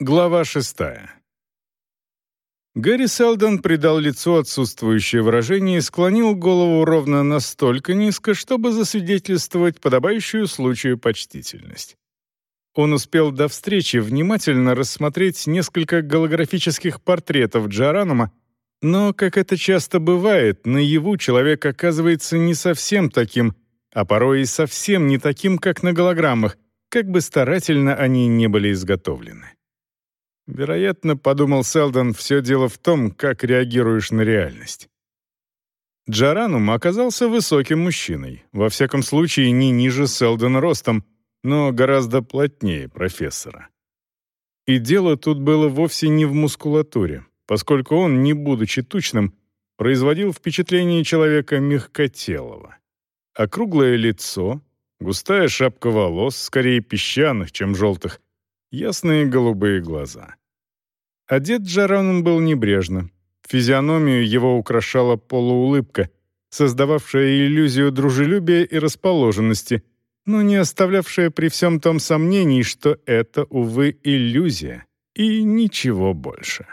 Глава шестая. Гэри Селдон придал лицу отсутствующее выражение и склонил голову ровно настолько низко, чтобы засвидетельствовать подобающую случаю почтительность. Он успел до встречи внимательно рассмотреть несколько голографических портретов Джаранума, но, как это часто бывает, наяву человек оказывается не совсем таким, а порой и совсем не таким, как на голограммах, как бы старательно они не были изготовлены. Вероятно, подумал Селдон, все дело в том, как реагируешь на реальность. Джаранум оказался высоким мужчиной, во всяком случае не ниже Селдона ростом, но гораздо плотнее профессора. И дело тут было вовсе не в мускулатуре, поскольку он, не будучи тучным, производил впечатление человека мягкотелого. Округлое лицо, густая шапка волос, скорее песчаных, чем желтых, ясные голубые глаза. Одет Джараном был небрежно. Физиономию его украшала полуулыбка, создававшая иллюзию дружелюбия и расположенности, но не оставлявшая при всем том сомнений, что это, увы, иллюзия и ничего больше.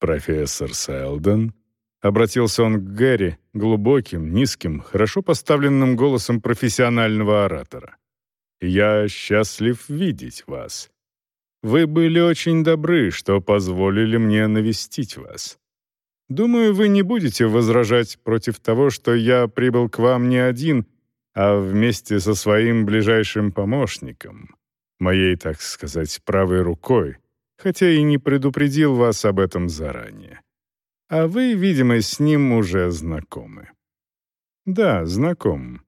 «Профессор Селдон», — обратился он к Гэри глубоким, низким, хорошо поставленным голосом профессионального оратора. «Я счастлив видеть вас. Вы были очень добры, что позволили мне навестить вас. Думаю, вы не будете возражать против того, что я прибыл к вам не один, а вместе со своим ближайшим помощником, моей, так сказать, правой рукой, хотя и не предупредил вас об этом заранее. А вы, видимо, с ним уже знакомы. Да, знаком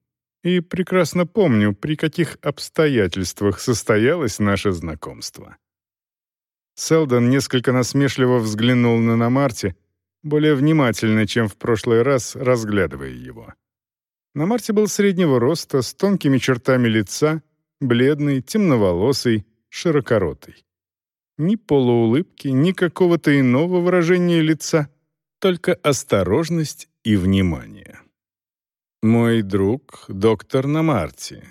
и прекрасно помню, при каких обстоятельствах состоялось наше знакомство. Селдон несколько насмешливо взглянул на Намарти, более внимательно, чем в прошлый раз, разглядывая его. Намарти был среднего роста, с тонкими чертами лица, бледный, темноволосый, широкоротый. Ни полуулыбки, ни какого-то иного выражения лица, только осторожность и внимание. Мой друг — доктор Намарти.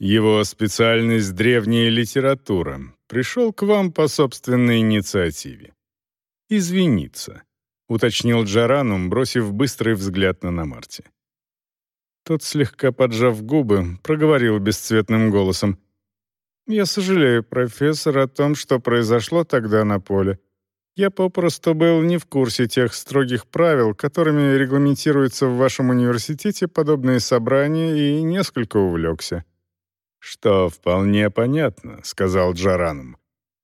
Его специальность — древняя литература. Пришел к вам по собственной инициативе. Извиниться, — уточнил Джаранум, бросив быстрый взгляд на Намарти. Тот, слегка поджав губы, проговорил бесцветным голосом. «Я сожалею, профессор, о том, что произошло тогда на поле. Я попросту был не в курсе тех строгих правил, которыми регламентируются в вашем университете подобные собрания, и несколько увлекся». «Что вполне понятно», — сказал Джараном.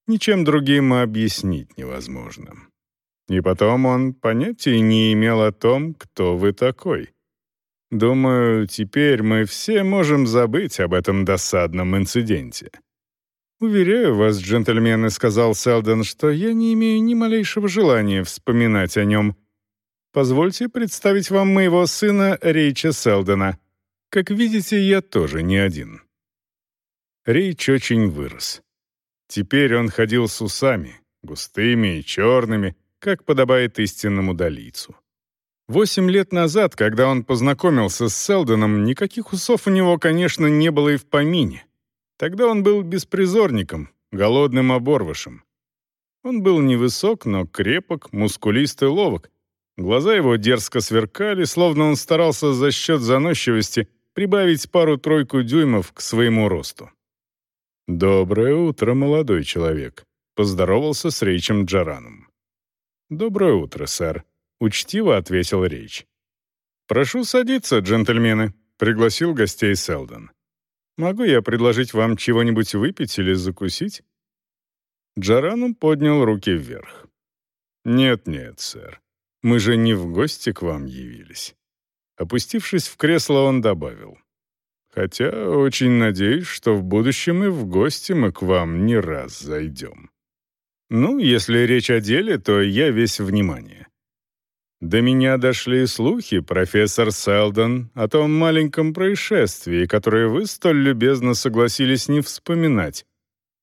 «Ничем другим объяснить невозможно». И потом он понятия не имел о том, кто вы такой. Думаю, теперь мы все можем забыть об этом досадном инциденте. «Уверяю вас, джентльмены», — сказал Селдон, «что я не имею ни малейшего желания вспоминать о нем. Позвольте представить вам моего сына Рейча Селдона. Как видите, я тоже не один». Рейч очень вырос. Теперь он ходил с усами, густыми и черными, как подобает истинному долийцу. Восемь лет назад, когда он познакомился с Селдоном, никаких усов у него, конечно, не было и в помине. Тогда он был беспризорником, голодным оборвышем. Он был невысок, но крепок, мускулист и ловок. Глаза его дерзко сверкали, словно он старался за счет заносчивости прибавить пару-тройку дюймов к своему росту. «Доброе утро, молодой человек», — поздоровался с Рейчем Джараном. «Доброе утро, сэр», — учтиво ответил Рейч. «Прошу садиться, джентльмены», — пригласил гостей Селдон. Могу я предложить вам чего-нибудь выпить или закусить?» Джарану поднял руки вверх. «Нет-нет, сэр, мы же не в гости к вам явились». Опустившись в кресло, он добавил. «Хотя очень надеюсь, что в будущем и в гости мы к вам не раз зайдем. Ну, если речь о деле, то я весь внимание. До меня дошли слухи, профессор Селдон, о том маленьком происшествии, которое вы столь любезно согласились не вспоминать.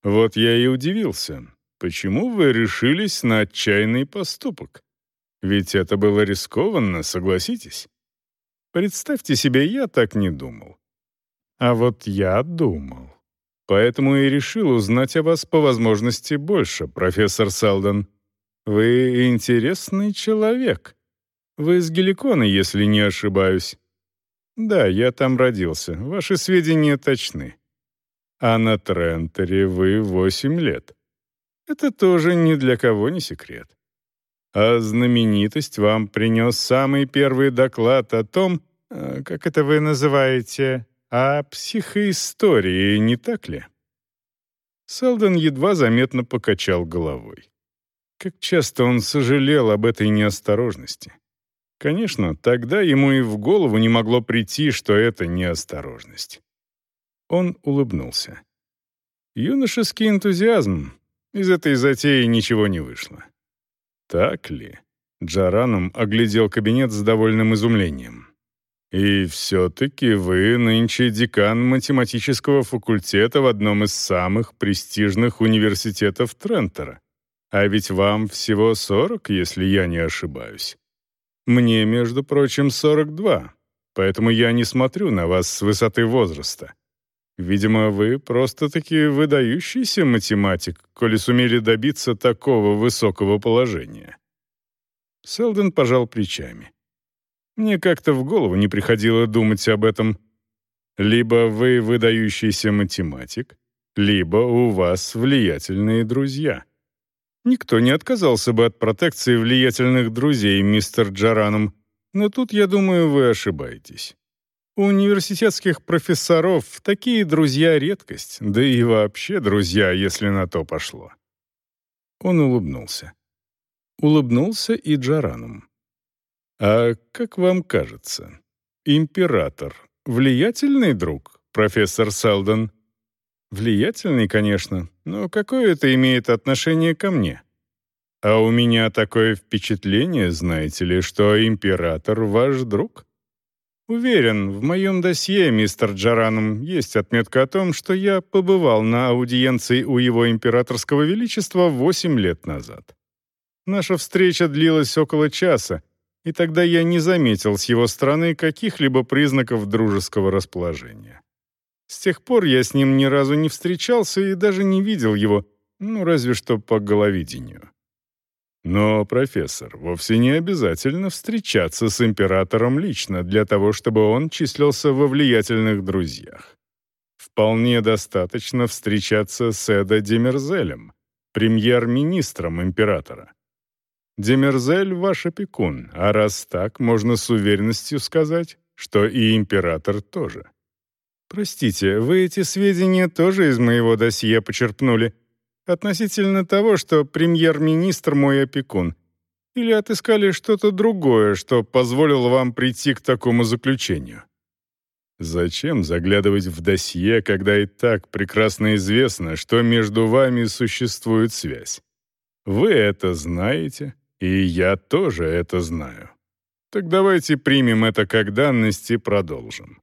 Вот я и удивился. Почему вы решились на отчаянный поступок? Ведь это было рискованно, согласитесь? Представьте себе, я так не думал. А вот я думал. Поэтому и решил узнать о вас по возможности больше, профессор Селдон. Вы интересный человек. Вы из Геликона, если не ошибаюсь. Да, я там родился. Ваши сведения точны. А на Трентере вы восемь лет. Это тоже ни для кого не секрет. А знаменитость вам принес самый первый доклад о том, э, как это вы называете, о психоистории, не так ли? Селдон едва заметно покачал головой. Как часто он сожалел об этой неосторожности. Конечно, тогда ему и в голову не могло прийти, что это неосторожность. Он улыбнулся. Юношеский энтузиазм. Из этой затеи ничего не вышло. Так ли? Джаранум оглядел кабинет с довольным изумлением. «И все-таки вы нынче декан математического факультета в одном из самых престижных университетов Трентера. А ведь вам всего 40, если я не ошибаюсь. Мне, между прочим, 42, поэтому я не смотрю на вас с высоты возраста. Видимо, вы просто-таки выдающийся математик, коли сумели добиться такого высокого положения». Селден пожал плечами. Мне как-то в голову не приходило думать об этом. Либо вы выдающийся математик, либо у вас влиятельные друзья. Никто не отказался бы от протекции влиятельных друзей, мистер Джараном, но тут, я думаю, вы ошибаетесь. У университетских профессоров такие друзья — редкость, да и вообще друзья, если на то пошло. Он улыбнулся. Улыбнулся и Джараном. «А как вам кажется, император — влиятельный друг, профессор Селдон?» «Влиятельный, конечно, но какое это имеет отношение ко мне?» «А у меня такое впечатление, знаете ли, что император — ваш друг?» «Уверен, в моем досье, мистер Джараном, есть отметка о том, что я побывал на аудиенции у его императорского величества восемь лет назад. Наша встреча длилась около часа, и тогда я не заметил с его стороны каких-либо признаков дружеского расположения. С тех пор я с ним ни разу не встречался и даже не видел его, ну, разве что по головидению. Но, профессор, вовсе не обязательно встречаться с императором лично для того, чтобы он числился во влиятельных друзьях. Вполне достаточно встречаться с Эдо Демерзелем, премьер-министром императора. Демерзель — ваш опекун, а раз так, можно с уверенностью сказать, что и император тоже. Простите, вы эти сведения тоже из моего досье почерпнули относительно того, что премьер-министр мой опекун, или отыскали что-то другое, что позволило вам прийти к такому заключению? Зачем заглядывать в досье, когда и так прекрасно известно, что между вами существует связь? Вы это знаете, и я тоже это знаю. Так давайте примем это как данность и продолжим.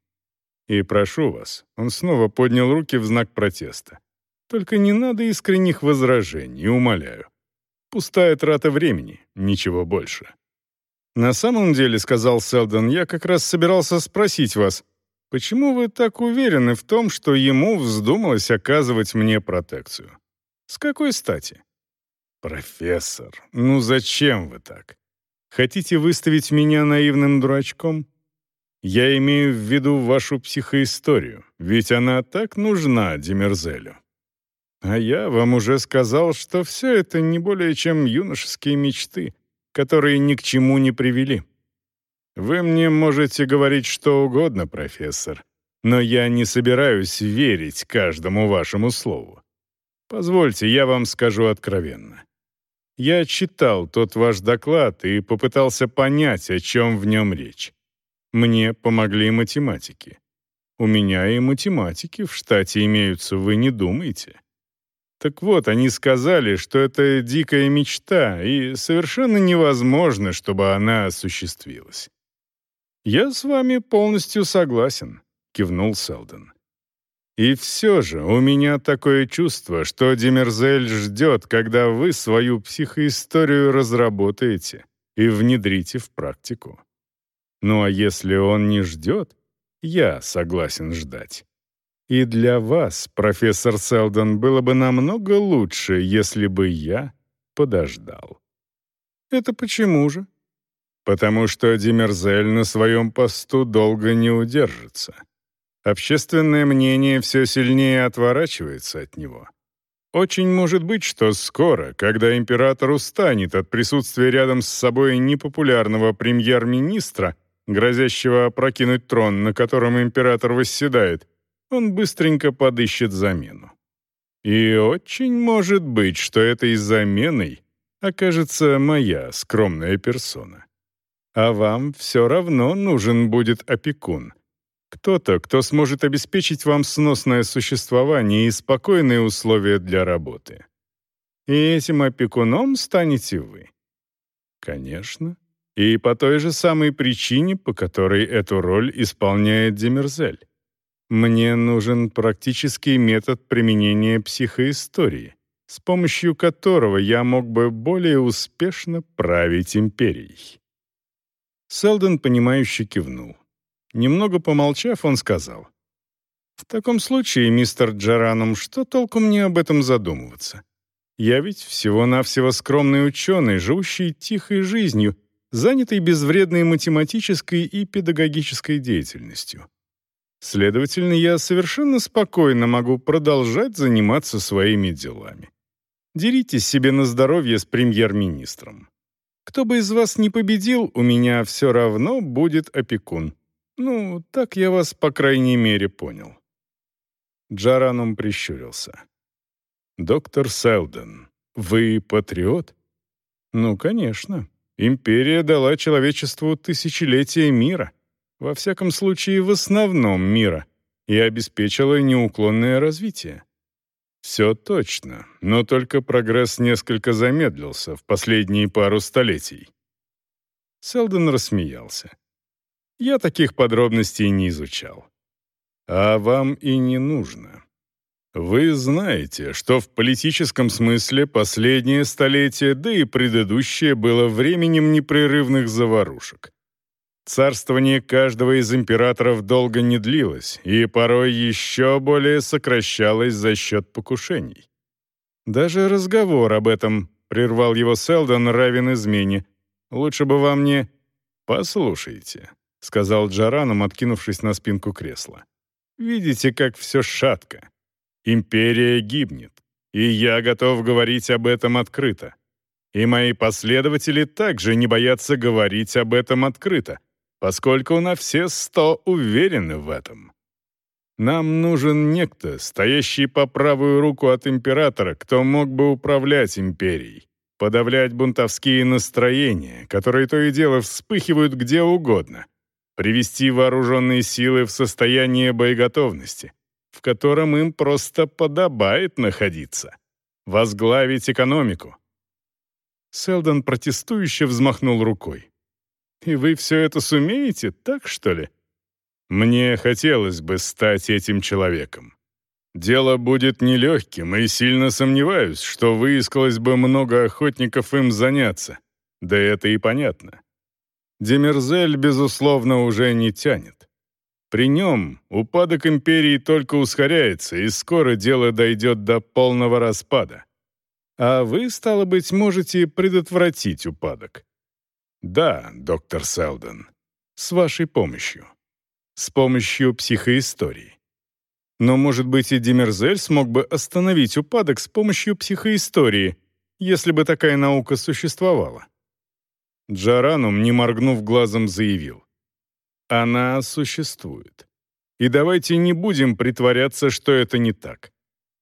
И прошу вас, он снова поднял руки в знак протеста. Только не надо искренних возражений, умоляю. Пустая трата времени, ничего больше. «На самом деле, — сказал Селдон, — я как раз собирался спросить вас, почему вы так уверены в том, что ему вздумалось оказывать мне протекцию? С какой стати?» «Профессор, ну зачем вы так? Хотите выставить меня наивным дурачком? Я имею в виду вашу психоисторию, ведь она так нужна Демерзелю. А я вам уже сказал, что все это не более чем юношеские мечты, которые ни к чему не привели. Вы мне можете говорить что угодно, профессор, но я не собираюсь верить каждому вашему слову. Позвольте, я вам скажу откровенно. Я читал тот ваш доклад и попытался понять, о чем в нем речь. Мне помогли математики. У меня и математики в штате имеются, вы не думайте. Так вот, они сказали, что это дикая мечта, и совершенно невозможно, чтобы она осуществилась. «Я с вами полностью согласен», — кивнул Селдон. И все же у меня такое чувство, что Демерзель ждет, когда вы свою психоисторию разработаете и внедрите в практику. Ну а если он не ждет, я согласен ждать. И для вас, профессор Селдон, было бы намного лучше, если бы я подождал. Это почему же? Потому что Демерзель на своем посту долго не удержится. Общественное мнение все сильнее отворачивается от него. Очень может быть, что скоро, когда император устанет от присутствия рядом с собой непопулярного премьер-министра, грозящего опрокинуть трон, на котором император восседает, он быстренько подыщет замену. И очень может быть, что этой заменой окажется моя скромная персона. А вам все равно нужен будет опекун. Кто-то, кто сможет обеспечить вам сносное существование и спокойные условия для работы. И этим опекуном станете вы. Конечно. И по той же самой причине, по которой эту роль исполняет Демерзель. Мне нужен практический метод применения психоистории, с помощью которого я мог бы более успешно править империей. Селдон, понимающе кивнул. Немного помолчав, он сказал. «В таком случае, мистер Джаранум, что толку мне об этом задумываться? Я ведь всего-навсего скромный ученый, живущий тихой жизнью, занятый безвредной математической и педагогической деятельностью. Следовательно, я совершенно спокойно могу продолжать заниматься своими делами. Деритесь себе на здоровье с премьер-министром. Кто бы из вас не победил, у меня все равно будет опекун. Ну, так я вас, по крайней мере, понял». Джаранум прищурился. «Доктор Селден, вы патриот?» «Ну, конечно. Империя дала человечеству тысячелетия мира во всяком случае в основном мира, и обеспечила неуклонное развитие. Все точно, но только прогресс несколько замедлился в последние пару столетий. Селдон рассмеялся. Я таких подробностей не изучал. А вам и не нужно. Вы знаете, что в политическом смысле последнее столетие, да и предыдущее, было временем непрерывных заварушек. Царствование каждого из императоров долго не длилось и порой еще более сокращалось за счет покушений. Даже разговор об этом прервал его Селдон равен измене. Лучше бы вам не... «Послушайте», — сказал Джараном, откинувшись на спинку кресла. «Видите, как все шатко. Империя гибнет, и я готов говорить об этом открыто. И мои последователи также не боятся говорить об этом открыто, поскольку на все сто уверены в этом. Нам нужен некто, стоящий по правую руку от императора, кто мог бы управлять империей, подавлять бунтовские настроения, которые то и дело вспыхивают где угодно, привести вооруженные силы в состояние боеготовности, в котором им просто подобает находиться, возглавить экономику. Селдон протестующе взмахнул рукой. И вы все это сумеете, так что ли? Мне хотелось бы стать этим человеком. Дело будет нелегким, и сильно сомневаюсь, что выискалось бы много охотников им заняться. Да это и понятно. Демерзель, безусловно, уже не тянет. При нем упадок империи только ускоряется, и скоро дело дойдет до полного распада. А вы, стало быть, можете предотвратить упадок. Да, доктор Селдон, с вашей помощью. С помощью психоистории. Но, может быть, и Демерзель смог бы остановить упадок с помощью психоистории, если бы такая наука существовала. Джаранум, не моргнув глазом, заявил. Она существует. И давайте не будем притворяться, что это не так.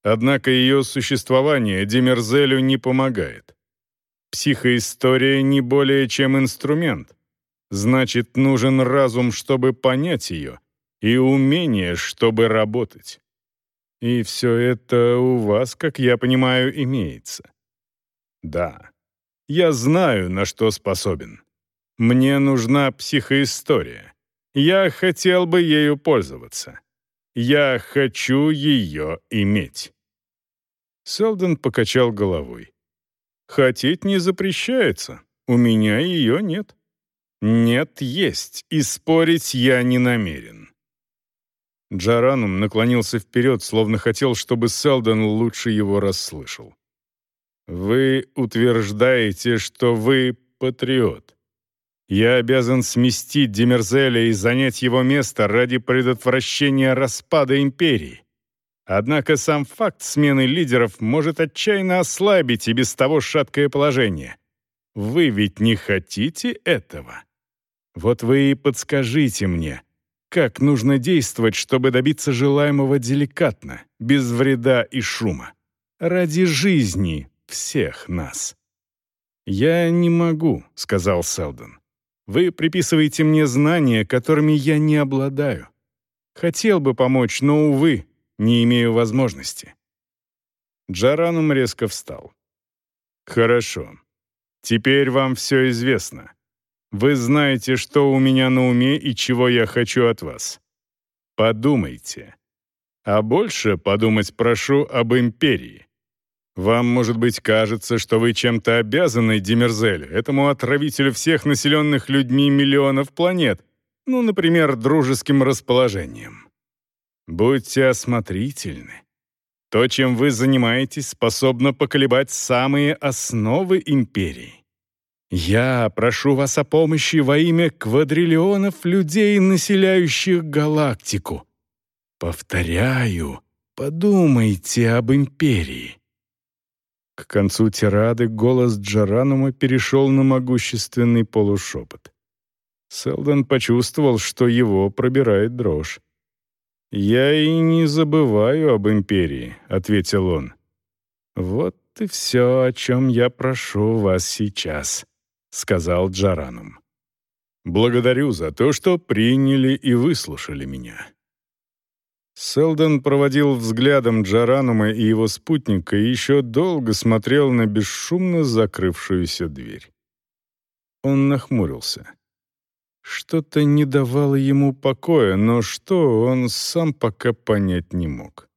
Однако ее существование Демерзелю не помогает. Психоистория не более чем инструмент. Значит, нужен разум, чтобы понять ее, и умение, чтобы работать. И все это у вас, как я понимаю, имеется. Да, я знаю, на что способен. Мне нужна психоистория. Я хотел бы ею пользоваться. Я хочу ее иметь. Селдон покачал головой. Хотеть не запрещается. У меня ее нет. Нет, есть, и спорить я не намерен. Джаранум наклонился вперед, словно хотел, чтобы Селдон лучше его расслышал. «Вы утверждаете, что вы патриот. Я обязан сместить Демерзеля и занять его место ради предотвращения распада империи. Однако сам факт смены лидеров может отчаянно ослабить и без того шаткое положение. Вы ведь не хотите этого? Вот вы и подскажите мне, как нужно действовать, чтобы добиться желаемого деликатно, без вреда и шума, ради жизни всех нас. «Я не могу», — сказал Селдон. «Вы приписываете мне знания, которыми я не обладаю. Хотел бы помочь, но, увы, не имею возможности». Джаранум резко встал. «Хорошо. Теперь вам все известно. Вы знаете, что у меня на уме и чего я хочу от вас. Подумайте. А больше подумать прошу об империи. Вам, может быть, кажется, что вы чем-то обязаны Демерзелю, этому отравителю всех населенных людьми миллионов планет, ну, например, дружеским расположением. Будьте осмотрительны. То, чем вы занимаетесь, способно поколебать самые основы империи. Я прошу вас о помощи во имя квадриллионов людей, населяющих галактику. Повторяю, подумайте об империи. К концу тирады голос Джаранума перешел на могущественный полушепот. Селдон почувствовал, что его пробирает дрожь. «Я и не забываю об империи», — ответил он. «Вот и все, о чем я прошу вас сейчас», — сказал Джаранум. «Благодарю за то, что приняли и выслушали меня». Селдон проводил взглядом Джаранума и его спутника и еще долго смотрел на бесшумно закрывшуюся дверь. Он нахмурился. Что-то не давало ему покоя, но что, он сам пока понять не мог.